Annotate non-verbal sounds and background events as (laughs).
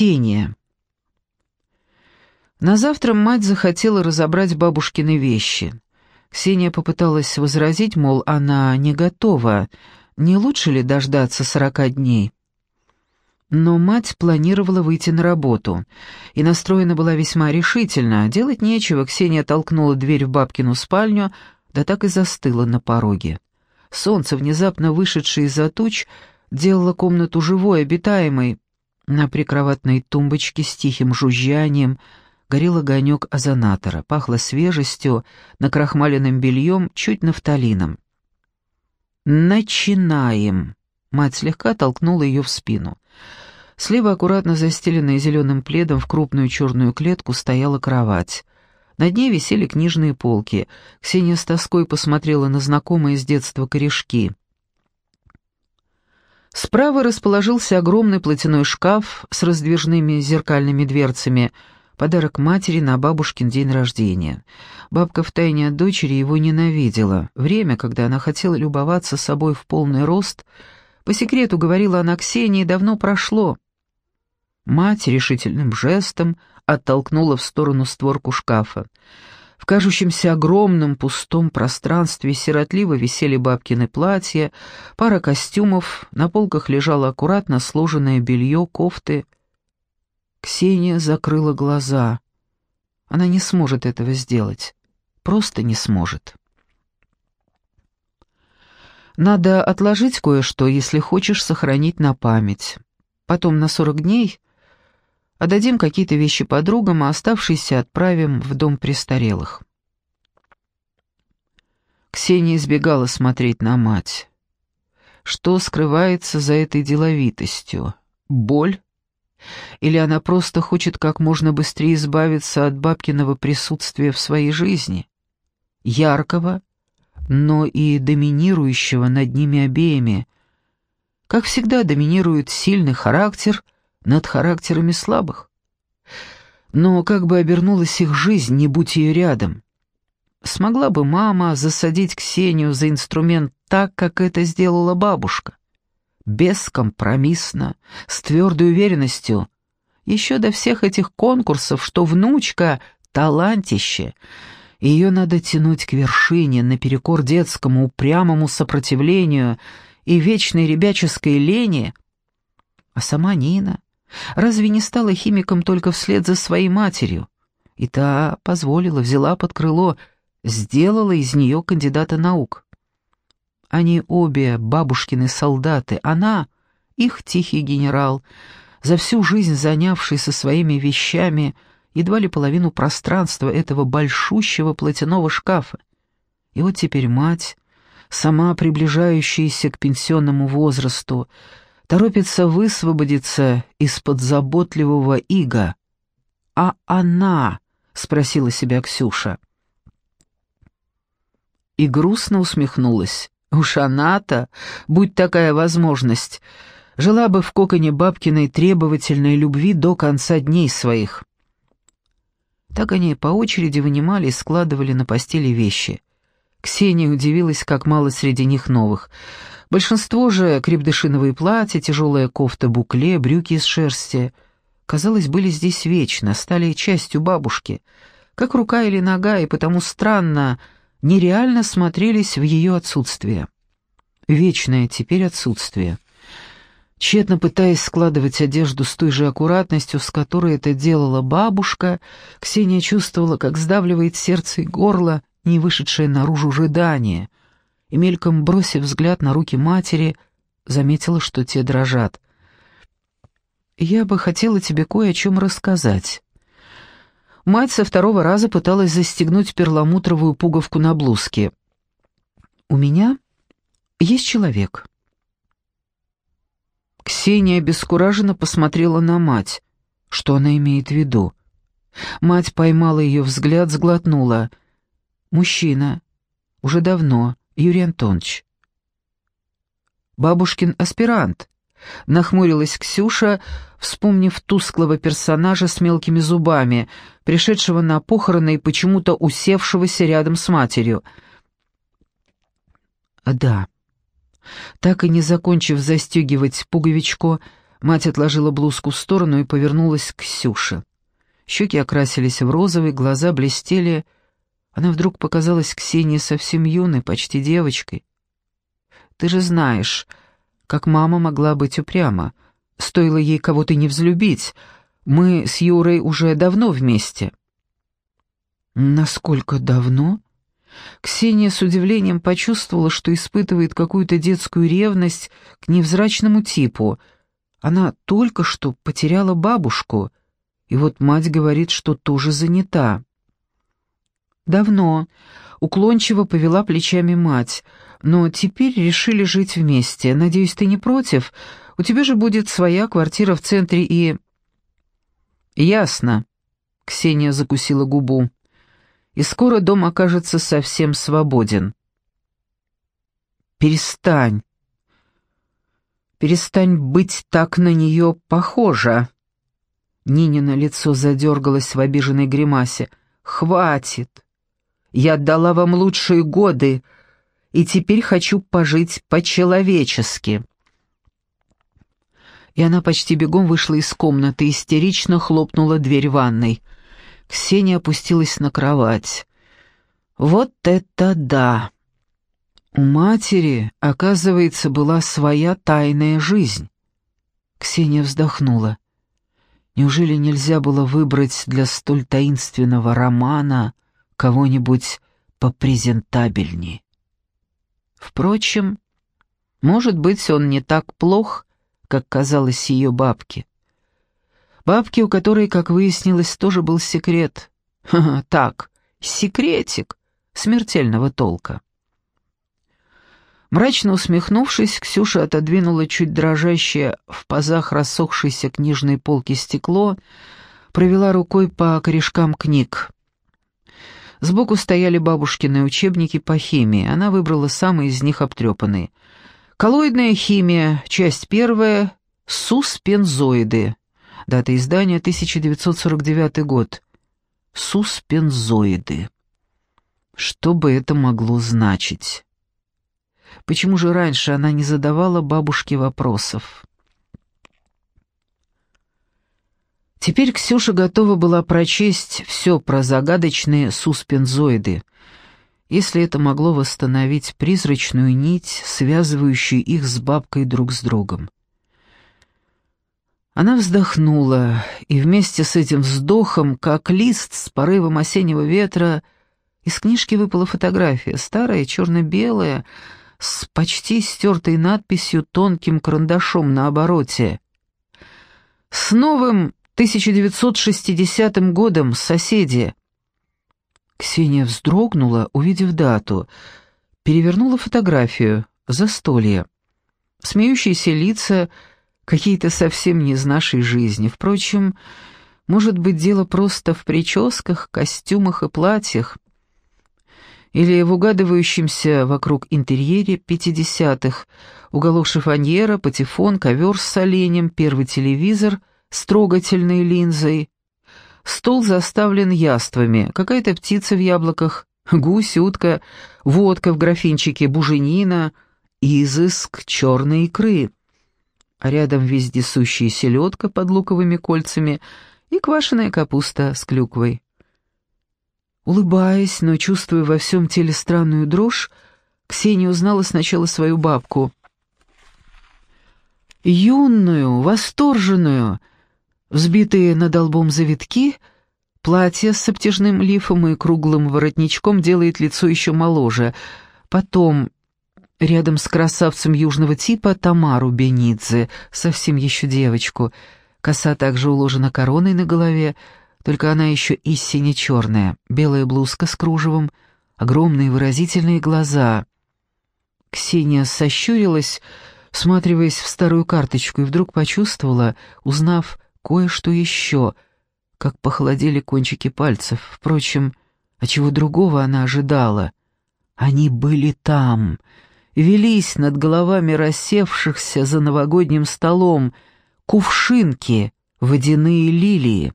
Ксения. На завтра мать захотела разобрать бабушкины вещи. Ксения попыталась возразить, мол, она не готова, не лучше ли дождаться сорока дней. Но мать планировала выйти на работу и настроена была весьма решительно. Делать нечего, Ксения толкнула дверь в бабкину спальню, да так и застыла на пороге. Солнце, внезапно вышедшее из-за туч, делало комнату живой, обитаемой. На прикроватной тумбочке с тихим жужжанием горел огонек озонатора, пахло свежестью, накрахмаленным бельем, чуть нафталином. «Начинаем!» Мать слегка толкнула ее в спину. Слева, аккуратно застеленная зеленым пледом в крупную черную клетку, стояла кровать. На дне висели книжные полки. Ксения с тоской посмотрела на знакомые с детства корешки. Справа расположился огромный платяной шкаф с раздвижными зеркальными дверцами, подарок матери на бабушкин день рождения. Бабка втайне от дочери его ненавидела. Время, когда она хотела любоваться собой в полный рост, по секрету говорила она Ксении, давно прошло. Мать решительным жестом оттолкнула в сторону створку шкафа. В кажущемся огромном пустом пространстве сиротливо висели бабкины платья, пара костюмов, на полках лежало аккуратно сложенное белье, кофты. Ксения закрыла глаза. Она не сможет этого сделать. Просто не сможет. Надо отложить кое-что, если хочешь сохранить на память. Потом на сорок дней Отдадим какие-то вещи подругам, а оставшиеся отправим в дом престарелых. Ксения избегала смотреть на мать. Что скрывается за этой деловитостью? Боль? Или она просто хочет как можно быстрее избавиться от бабкиного присутствия в своей жизни? Яркого, но и доминирующего над ними обеими. Как всегда доминирует сильный характер — над характерами слабых. Но как бы обернулась их жизнь, не будь ее рядом? Смогла бы мама засадить Ксению за инструмент так, как это сделала бабушка? Бескомпромиссно, с твердой уверенностью. Еще до всех этих конкурсов, что внучка — талантище. Ее надо тянуть к вершине, наперекор детскому упрямому сопротивлению и вечной ребяческой лени. А сама Нина Разве не стала химиком только вслед за своей матерью? И та позволила, взяла под крыло, сделала из нее кандидата наук. Они обе бабушкины солдаты, она — их тихий генерал, за всю жизнь занявший со своими вещами едва ли половину пространства этого большущего платяного шкафа. И вот теперь мать, сама приближающаяся к пенсионному возрасту, торопится высвободиться из-под заботливого ига. «А она?» — спросила себя Ксюша. И грустно усмехнулась. «Уж она-то, будь такая возможность, жила бы в коконе бабкиной требовательной любви до конца дней своих». Так они по очереди вынимали и складывали на постели вещи. Ксения удивилась, как мало среди них новых — Большинство же — крепдышиновые платья, тяжелая кофта-букле, брюки из шерсти. Казалось, были здесь вечно, стали частью бабушки. Как рука или нога, и потому странно, нереально смотрелись в ее отсутствие. Вечное теперь отсутствие. Тщетно пытаясь складывать одежду с той же аккуратностью, с которой это делала бабушка, Ксения чувствовала, как сдавливает сердце и горло не вышедшее наружу рыдание — и, мельком бросив взгляд на руки матери, заметила, что те дрожат. «Я бы хотела тебе кое о чем рассказать». Мать со второго раза пыталась застегнуть перламутровую пуговку на блузке. «У меня есть человек». Ксения обескураженно посмотрела на мать. Что она имеет в виду? Мать поймала ее взгляд, сглотнула. «Мужчина. Уже давно. Юрий Антонович. «Бабушкин аспирант», — нахмурилась Ксюша, вспомнив тусклого персонажа с мелкими зубами, пришедшего на похороны и почему-то усевшегося рядом с матерью. «Да». Так и не закончив застегивать пуговичку, Мать отложила блузку в сторону и повернулась к Ксюше. Щеки окрасились в розовый, глаза блестели. Она вдруг показалась Ксении совсем юной, почти девочкой. «Ты же знаешь, как мама могла быть упряма. Стоило ей кого-то не взлюбить. Мы с Юрой уже давно вместе». «Насколько давно?» Ксения с удивлением почувствовала, что испытывает какую-то детскую ревность к невзрачному типу. Она только что потеряла бабушку, и вот мать говорит, что тоже занята. «Давно», — уклончиво повела плечами мать, «но теперь решили жить вместе. Надеюсь, ты не против? У тебя же будет своя квартира в центре и...» «Ясно», — Ксения закусила губу и скоро дом окажется совсем свободен. Перестань. Перестань быть так на нее похожа. Нинина лицо задергалось в обиженной гримасе. «Хватит! Я отдала вам лучшие годы, и теперь хочу пожить по-человечески». И она почти бегом вышла из комнаты, истерично хлопнула дверь ванной. Ксения опустилась на кровать. «Вот это да!» У матери, оказывается, была своя тайная жизнь. Ксения вздохнула. Неужели нельзя было выбрать для столь таинственного романа кого-нибудь попрезентабельней? Впрочем, может быть, он не так плох, как казалось ее бабке. Бабки, у которой, как выяснилось, тоже был секрет. (laughs) Ха -ха, так, секретик смертельного толка. Мрачно усмехнувшись, Ксюша отодвинула чуть дрожащее в пазах рассохшейся книжной полки стекло, провела рукой по корешкам книг. Сбоку стояли бабушкины учебники по химии, она выбрала самые из них обтрепанные. «Коллоидная химия», часть первая, «Суспензоиды», Дата издания 1949 год. Суспензоиды. Что бы это могло значить? Почему же раньше она не задавала бабушке вопросов? Теперь Ксюша готова была прочесть все про загадочные суспензоиды, если это могло восстановить призрачную нить, связывающую их с бабкой друг с другом. Она вздохнула, и вместе с этим вздохом, как лист с порывом осеннего ветра, из книжки выпала фотография, старая, черно-белая, с почти стертой надписью тонким карандашом на обороте. «С новым 1960 годом, соседи!» Ксения вздрогнула, увидев дату, перевернула фотографию, застолье. Смеющиеся лица — какие-то совсем не из нашей жизни. Впрочем, может быть, дело просто в прическах, костюмах и платьях, или в угадывающемся вокруг интерьере пятидесятых, уголок шифоньера, патефон, ковер с оленем, первый телевизор с трогательной линзой. Стол заставлен яствами, какая-то птица в яблоках, гусь, утка, водка в графинчике, буженина, изыск черной икры а рядом вездесущая селедка под луковыми кольцами и квашеная капуста с клюквой. Улыбаясь, но чувствуя во всем теле странную дрожь, Ксения узнала сначала свою бабку. Юную, восторженную, взбитые над лбом завитки, платье с обтяжным лифом и круглым воротничком делает лицо еще моложе. Потом Рядом с красавцем южного типа Тамару Бенидзе, совсем еще девочку. Коса также уложена короной на голове, только она еще и сине-черная, белая блузка с кружевом, огромные выразительные глаза. Ксения сощурилась, всматриваясь в старую карточку, и вдруг почувствовала, узнав кое-что еще, как похолодели кончики пальцев. Впрочем, а чего другого она ожидала? Они были там — велись над головами рассевшихся за новогодним столом кувшинки, водяные лилии.